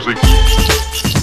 frequency.